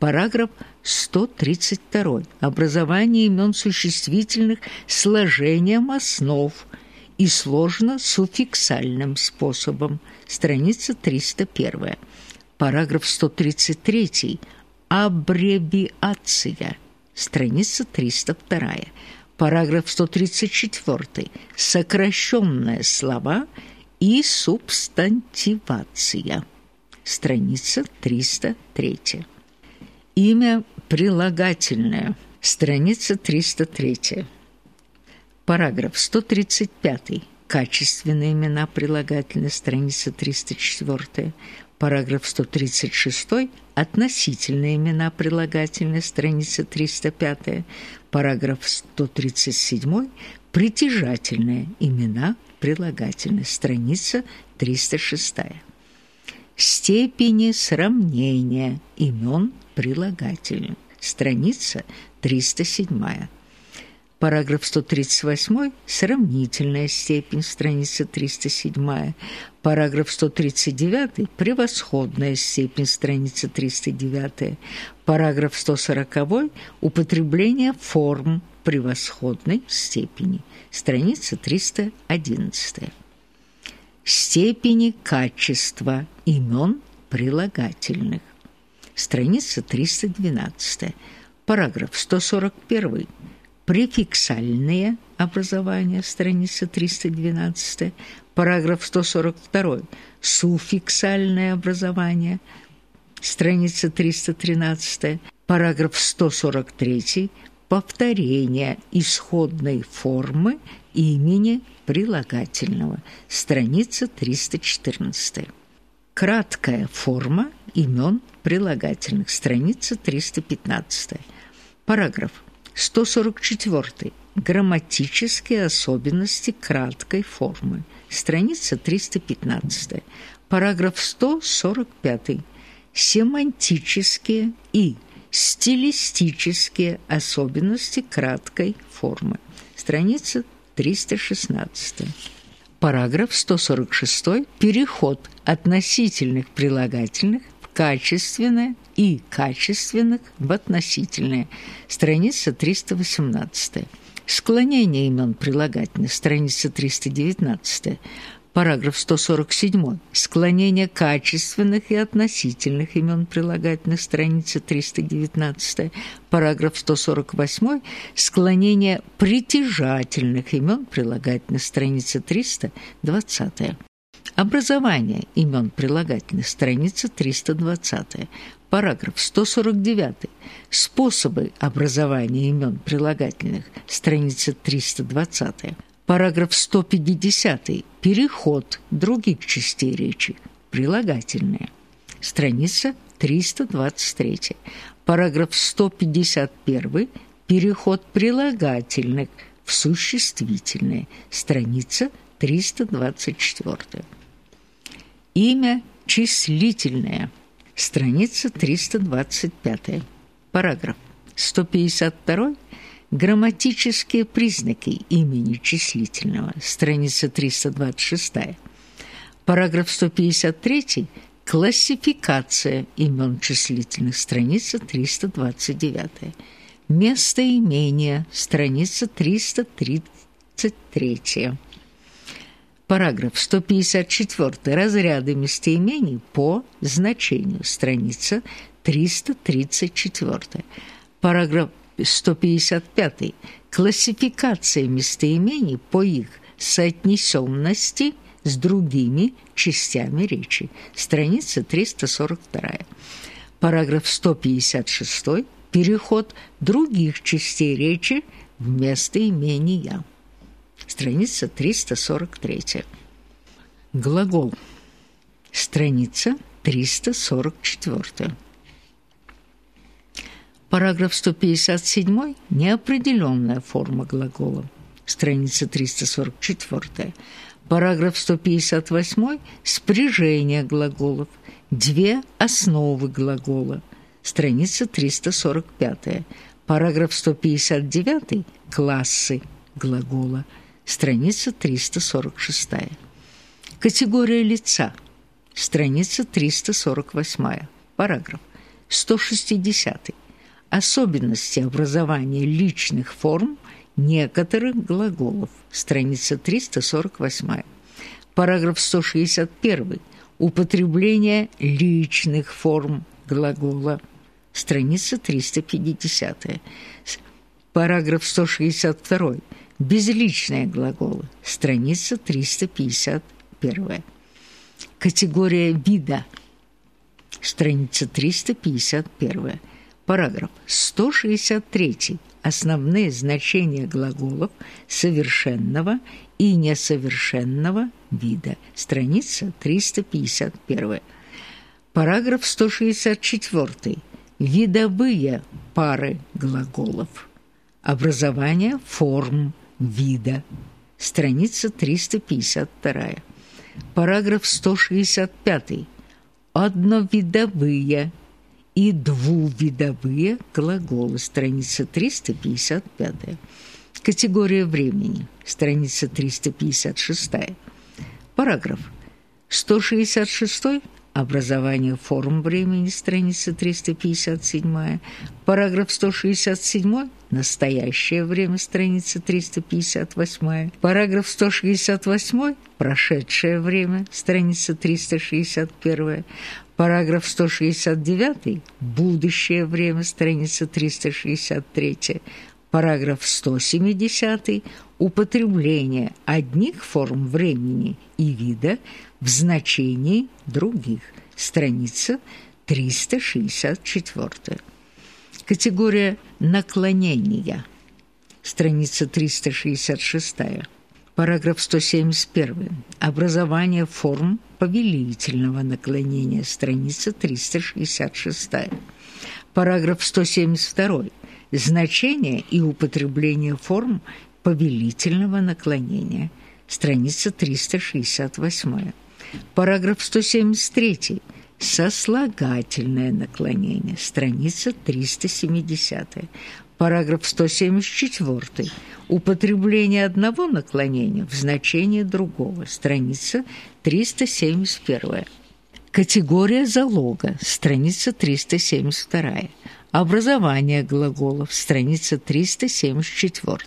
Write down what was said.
Параграф 132. Образование имен существительных сложением основ и сложно суффиксальным способом. Страница 301. Параграф 133. Аббревиация. Страница 302. Параграф 134. Сокращенные слова и субстантивация. Страница 303. Имя прилагательное. Страница 303. Параграф 135. Качественные имена прилагательные. Страница 304. Параграф 136. Относительные имена прилагательные. Страница 305. Параграф 137. Притяжательные имена прилагательные. Страница 306. Степени сравнения имен прилагательных. Страница 307. Параграф 138. Сравнительная степень. Страница 307. Параграф 139. Превосходная степень. Страница 309. Параграф 140. Употребление форм превосходной степени. Страница 311. Степени качества имен прилагательных. Страница 312. Параграф 141. Префиксальные образования. Страница 312. Параграф 142. Суффиксальное образование. Страница 313. Параграф 143. Повторение исходной формы имени прилагательного. Страница 314. Краткая форма имен прилагательных. Страница 315. Параграф 144. Грамматические особенности краткой формы. Страница 315. Параграф 145. Семантические и стилистические особенности краткой формы. Страница 316. Параграф 146. Переход относительных прилагательных в качественное и качественных в относительное. Страница 318. Склонение имен прилагательных. Страница 319. Параграф 147. Склонение качественных и относительных имен прилагательных. Страница 319. Параграф 148. Склонение притяжательных имен прилагательных. Страница 320. Образование имен прилагательных. Страница 320. Параграф 149. Способы образования имен прилагательных. Страница 320. Параграф 150. Переход других частей речи. Прилагательные. Страница 323. Параграф 151. Переход прилагательных в существительные. Страница 324. Имя числительное. Страница 325. Параграф 152. Грамматические признаки имени числительного. Страница 326. Параграф 153. Классификация имен числительных. Страница 329. Местоимение. Страница 333. Параграф 154. Разряды местоимений по значению. Страница 334. Параграф 155. Классификация местоимений по их соотнесенности с другими частями речи. Страница 342. Параграф 156. Переход других частей речи в местоимения. Страница 343. Глагол. Страница 344. Параграф 157. Неопределенная форма глагола. Страница 344. Параграф 158. Спряжение глаголов. Две основы глагола. Страница 345. Параграф 159. Классы глагола. Страница 346. Категория лица. Страница 348. Параграф 160. Особенности образования личных форм некоторых глаголов. Страница 348. Параграф 161. Употребление личных форм глагола. Страница 350. Параграф 162. Безличные глаголы. Страница 351. Категория вида. Страница 351. Параграф 163. Основные значения глаголов совершенного и несовершенного вида. Страница 351. Параграф 164. Видовые пары глаголов. Образование форм вида. Страница 352. Параграф 165. Одновидовые и двувидовые глаголы. Страница 355. Категория времени. Страница 356. Параграф 166 Образование форм времени, страница 357. Параграф 167. Настоящее время, страница 358. Параграф 168. Прошедшее время, страница 361. Параграф 169. Будущее время, страница 363. Параграф 170. Употребление одних форм времени и вида в значении других. Страница 364. Категория наклонения. Страница 366. Параграф 171. Образование форм повелительного наклонения. Страница 366. Параграф 172 Значение и употребление форм повелительного наклонения. Страница 368. Параграф 173. Сослагательное наклонение. Страница 370. Параграф 174. Употребление одного наклонения в значении другого. Страница 371. Категория залога. Страница 372. Образование глаголов. Страница 374.